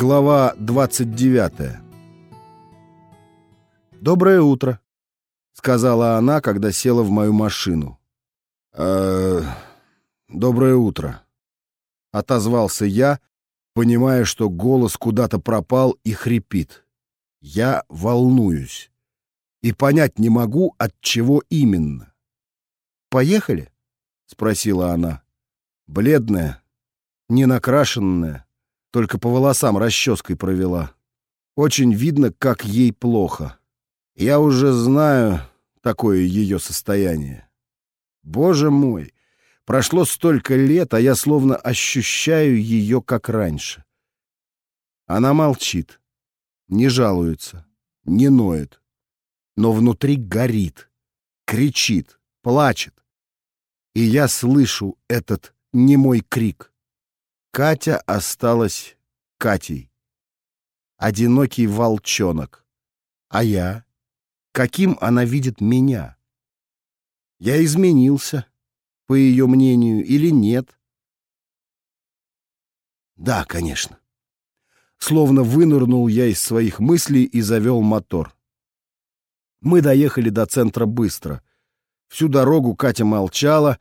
Глава 29 «Доброе утро», — сказала она, когда села в мою машину. «Э, «Доброе утро», — отозвался я, понимая, что голос куда-то пропал и хрипит. Я волнуюсь и понять не могу, от чего именно. «Поехали?» — спросила она. Бледная, ненакрашенная, только по волосам расческой провела. Очень видно, как ей плохо. Я уже знаю такое ее состояние. Боже мой, прошло столько лет, а я словно ощущаю ее, как раньше. Она молчит, не жалуется, не ноет, но внутри горит, кричит, плачет. И я слышу этот немой крик. Катя осталась Катей. Одинокий волчонок. А я? Каким она видит меня? Я изменился, по ее мнению, или нет? Да, конечно. Словно вынырнул я из своих мыслей и завел мотор. Мы доехали до центра быстро. Всю дорогу Катя молчала,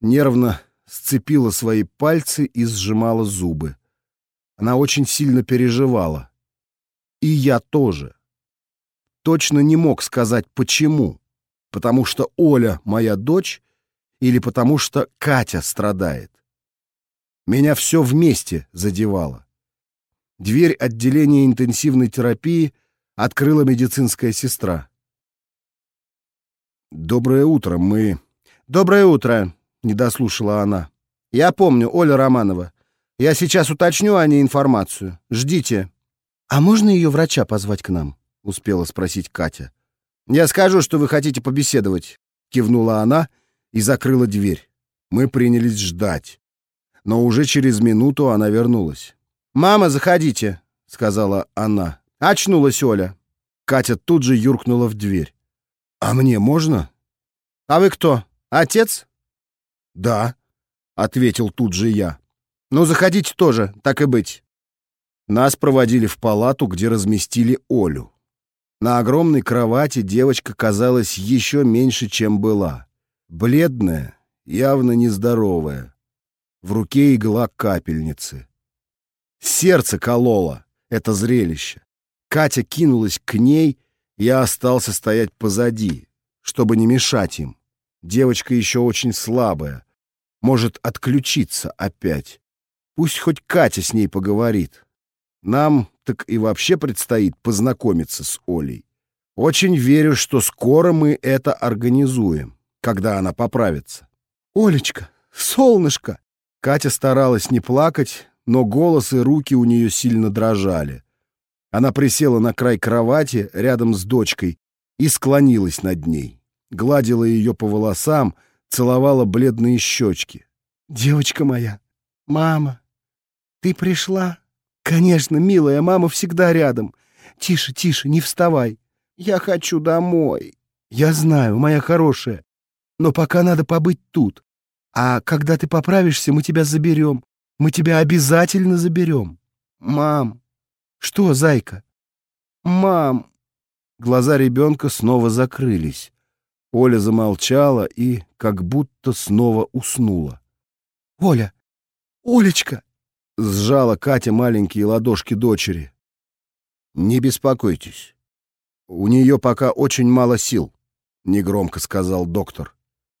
нервно сцепила свои пальцы и сжимала зубы. Она очень сильно переживала. И я тоже. Точно не мог сказать, почему. Потому что Оля моя дочь или потому что Катя страдает. Меня все вместе задевало. Дверь отделения интенсивной терапии открыла медицинская сестра. «Доброе утро, мы...» «Доброе утро!» Не дослушала она. «Я помню, Оля Романова. Я сейчас уточню о ней информацию. Ждите». «А можно ее врача позвать к нам?» — успела спросить Катя. «Я скажу, что вы хотите побеседовать», — кивнула она и закрыла дверь. Мы принялись ждать. Но уже через минуту она вернулась. «Мама, заходите», — сказала она. Очнулась Оля. Катя тут же юркнула в дверь. «А мне можно?» «А вы кто? Отец?» «Да», — ответил тут же я. «Ну, заходите тоже, так и быть». Нас проводили в палату, где разместили Олю. На огромной кровати девочка казалась еще меньше, чем была. Бледная, явно нездоровая. В руке игла капельницы. Сердце кололо это зрелище. Катя кинулась к ней, я остался стоять позади, чтобы не мешать им. Девочка еще очень слабая. Может отключиться опять. Пусть хоть Катя с ней поговорит. Нам так и вообще предстоит познакомиться с Олей. Очень верю, что скоро мы это организуем, когда она поправится. «Олечка, солнышко!» Катя старалась не плакать, но голос и руки у нее сильно дрожали. Она присела на край кровати рядом с дочкой и склонилась над ней гладила ее по волосам, целовала бледные щечки. «Девочка моя, мама, ты пришла?» «Конечно, милая, мама всегда рядом. Тише, тише, не вставай. Я хочу домой». «Я знаю, моя хорошая, но пока надо побыть тут. А когда ты поправишься, мы тебя заберем. Мы тебя обязательно заберем. Мам!» «Что, зайка?» «Мам!» Глаза ребенка снова закрылись. Оля замолчала и как будто снова уснула. «Оля! Олечка!» — сжала Катя маленькие ладошки дочери. «Не беспокойтесь. У нее пока очень мало сил», — негромко сказал доктор.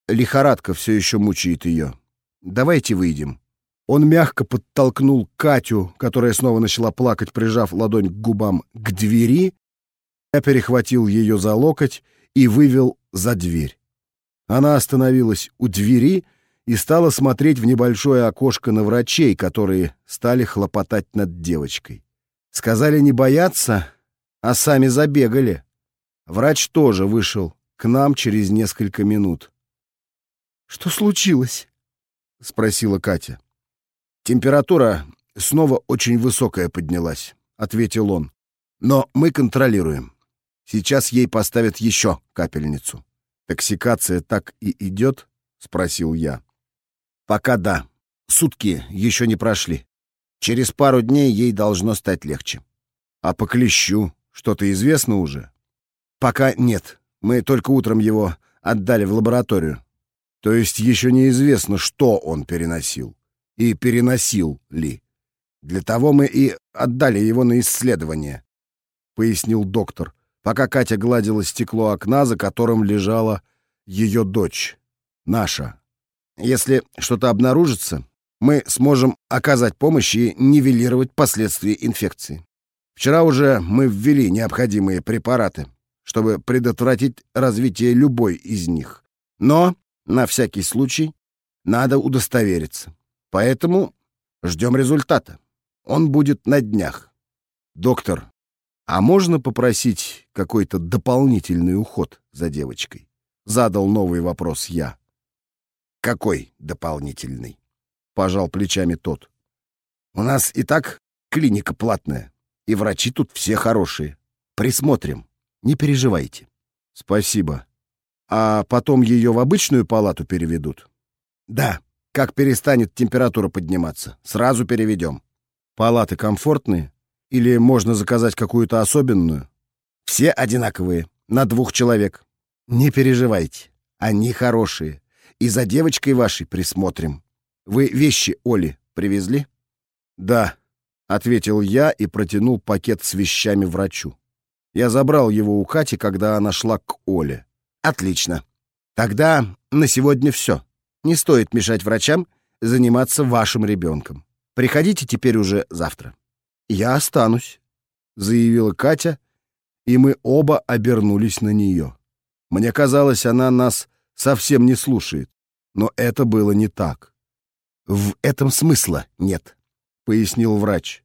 «Лихорадка все еще мучает ее. Давайте выйдем». Он мягко подтолкнул Катю, которая снова начала плакать, прижав ладонь к губам, к двери. Я перехватил ее за локоть и вывел за дверь. Она остановилась у двери и стала смотреть в небольшое окошко на врачей, которые стали хлопотать над девочкой. Сказали не бояться, а сами забегали. Врач тоже вышел к нам через несколько минут. «Что случилось?» — спросила Катя. «Температура снова очень высокая поднялась», — ответил он. «Но мы контролируем. Сейчас ей поставят еще капельницу. Токсикация так и идет? Спросил я. Пока да. Сутки еще не прошли. Через пару дней ей должно стать легче. А по клещу что-то известно уже? Пока нет. Мы только утром его отдали в лабораторию. То есть еще неизвестно, что он переносил. И переносил ли. Для того мы и отдали его на исследование, — пояснил доктор, пока Катя гладила стекло окна, за которым лежала ее дочь, наша. Если что-то обнаружится, мы сможем оказать помощь и нивелировать последствия инфекции. Вчера уже мы ввели необходимые препараты, чтобы предотвратить развитие любой из них. Но, на всякий случай, надо удостовериться. Поэтому ждем результата. Он будет на днях. Доктор, а можно попросить какой-то дополнительный уход за девочкой? Задал новый вопрос я. Какой дополнительный? Пожал плечами тот. У нас и так клиника платная, и врачи тут все хорошие. Присмотрим, не переживайте. Спасибо. А потом ее в обычную палату переведут? Да, как перестанет температура подниматься, сразу переведем. Палаты комфортные? Или можно заказать какую-то особенную? Все одинаковые, на двух человек. Не переживайте, они хорошие. И за девочкой вашей присмотрим. Вы вещи Оли привезли? Да, ответил я и протянул пакет с вещами врачу. Я забрал его у Кати, когда она шла к Оле. Отлично. Тогда на сегодня все. Не стоит мешать врачам заниматься вашим ребенком. Приходите теперь уже завтра. Я останусь, заявила Катя, и мы оба обернулись на нее. Мне казалось, она нас совсем не слушает, но это было не так. В этом смысла нет, пояснил врач.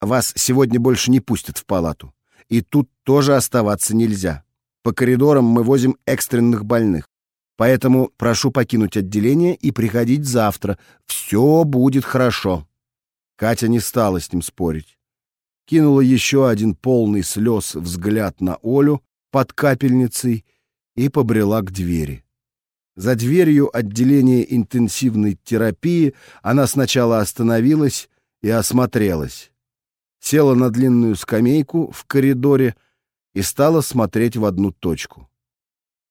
Вас сегодня больше не пустят в палату, и тут тоже оставаться нельзя. По коридорам мы возим экстренных больных. Поэтому прошу покинуть отделение и приходить завтра. Все будет хорошо. Катя не стала с ним спорить. Кинула еще один полный слез взгляд на Олю под капельницей и побрела к двери. За дверью отделения интенсивной терапии она сначала остановилась и осмотрелась. Села на длинную скамейку в коридоре и стала смотреть в одну точку.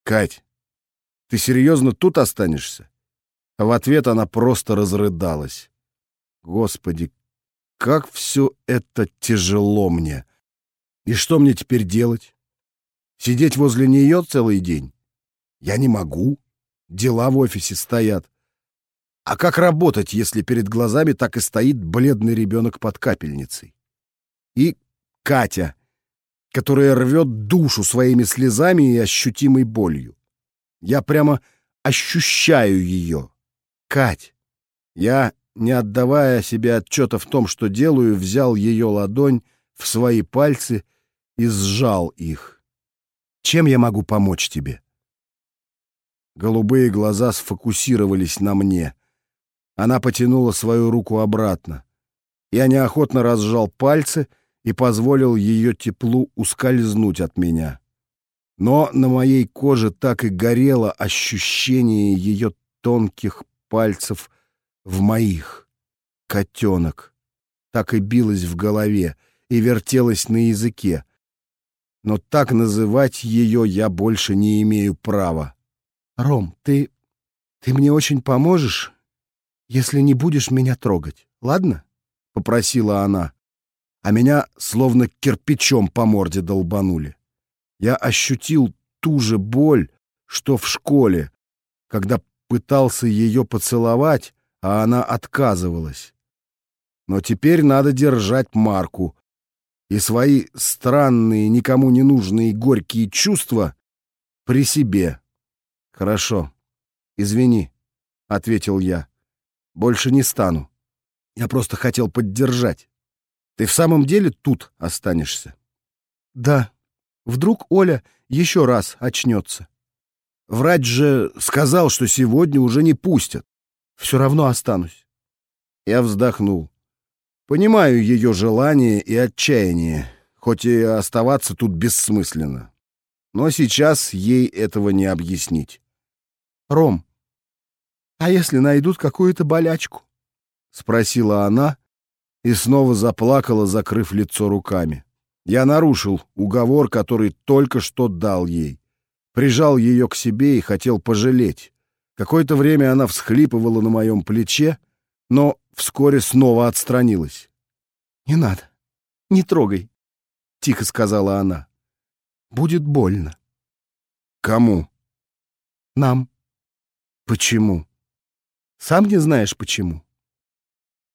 «Кать, ты серьезно тут останешься?» В ответ она просто разрыдалась. «Господи, как все это тяжело мне. И что мне теперь делать? Сидеть возле нее целый день? Я не могу. Дела в офисе стоят. А как работать, если перед глазами так и стоит бледный ребенок под капельницей? И Катя, которая рвет душу своими слезами и ощутимой болью. Я прямо ощущаю ее. Кать, я не отдавая себе отчета в том, что делаю, взял ее ладонь в свои пальцы и сжал их. «Чем я могу помочь тебе?» Голубые глаза сфокусировались на мне. Она потянула свою руку обратно. Я неохотно разжал пальцы и позволил ее теплу ускользнуть от меня. Но на моей коже так и горело ощущение ее тонких пальцев в моих. Котенок. Так и билась в голове и вертелась на языке. Но так называть ее я больше не имею права. «Ром, ты... ты мне очень поможешь, если не будешь меня трогать, ладно?» — попросила она. А меня словно кирпичом по морде долбанули. Я ощутил ту же боль, что в школе, когда пытался ее поцеловать, а она отказывалась. Но теперь надо держать марку и свои странные, никому не нужные горькие чувства при себе. Хорошо. Извини, ответил я. Больше не стану. Я просто хотел поддержать. Ты в самом деле тут останешься? Да. Вдруг Оля еще раз очнется. Врач же сказал, что сегодня уже не пустят все равно останусь. Я вздохнул. Понимаю ее желание и отчаяние, хоть и оставаться тут бессмысленно. Но сейчас ей этого не объяснить. «Ром, а если найдут какую-то болячку?» — спросила она, и снова заплакала, закрыв лицо руками. Я нарушил уговор, который только что дал ей. Прижал ее к себе и хотел пожалеть. Какое-то время она всхлипывала на моем плече, но вскоре снова отстранилась. «Не надо, не трогай», — тихо сказала она. «Будет больно». «Кому?» «Нам». «Почему?» «Сам не знаешь, почему».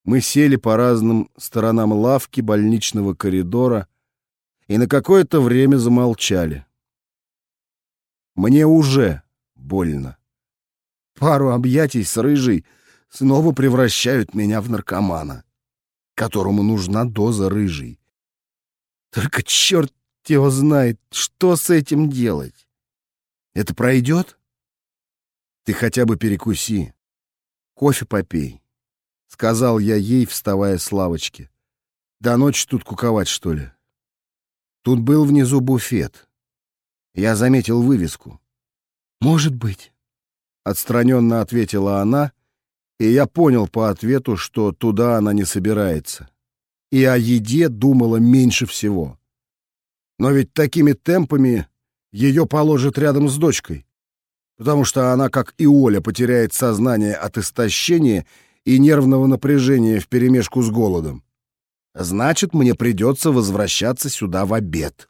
Мы сели по разным сторонам лавки больничного коридора и на какое-то время замолчали. Мне уже больно. Пару объятий с рыжей снова превращают меня в наркомана, которому нужна доза рыжей. Только черт его знает, что с этим делать. Это пройдет? Ты хотя бы перекуси. Кофе попей. — сказал я ей, вставая с лавочки. «До ночи тут куковать, что ли?» Тут был внизу буфет. Я заметил вывеску. «Может быть», — отстраненно ответила она, и я понял по ответу, что туда она не собирается. И о еде думала меньше всего. Но ведь такими темпами ее положат рядом с дочкой, потому что она, как и Оля, потеряет сознание от истощения и нервного напряжения вперемешку с голодом. Значит, мне придется возвращаться сюда в обед,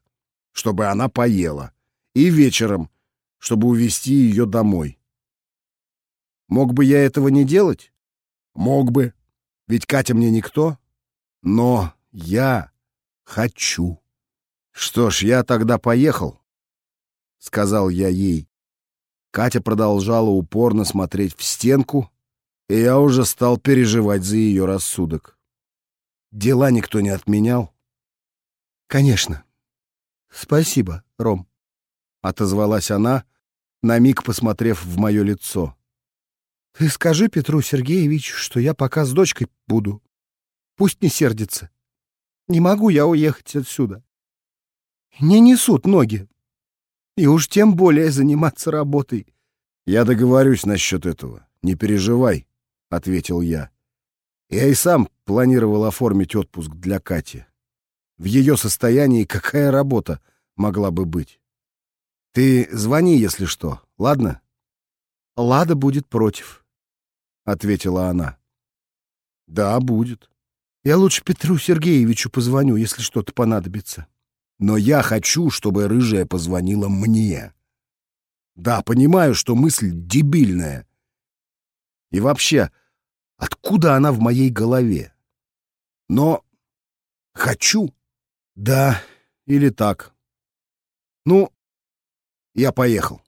чтобы она поела, и вечером, чтобы увезти ее домой. Мог бы я этого не делать? Мог бы, ведь Катя мне никто. Но я хочу. Что ж, я тогда поехал, — сказал я ей. Катя продолжала упорно смотреть в стенку, и я уже стал переживать за ее рассудок. Дела никто не отменял? Конечно. Спасибо, Ром, — отозвалась она, на миг посмотрев в мое лицо. Ты скажи Петру Сергеевичу, что я пока с дочкой буду. Пусть не сердится. Не могу я уехать отсюда. Не несут ноги. И уж тем более заниматься работой. Я договорюсь насчет этого. Не переживай. — ответил я. Я и сам планировал оформить отпуск для Кати. В ее состоянии какая работа могла бы быть? Ты звони, если что, ладно? Лада будет против, — ответила она. Да, будет. Я лучше Петру Сергеевичу позвоню, если что-то понадобится. Но я хочу, чтобы рыжая позвонила мне. Да, понимаю, что мысль дебильная, и вообще, откуда она в моей голове? Но хочу. Да, или так. Ну, я поехал.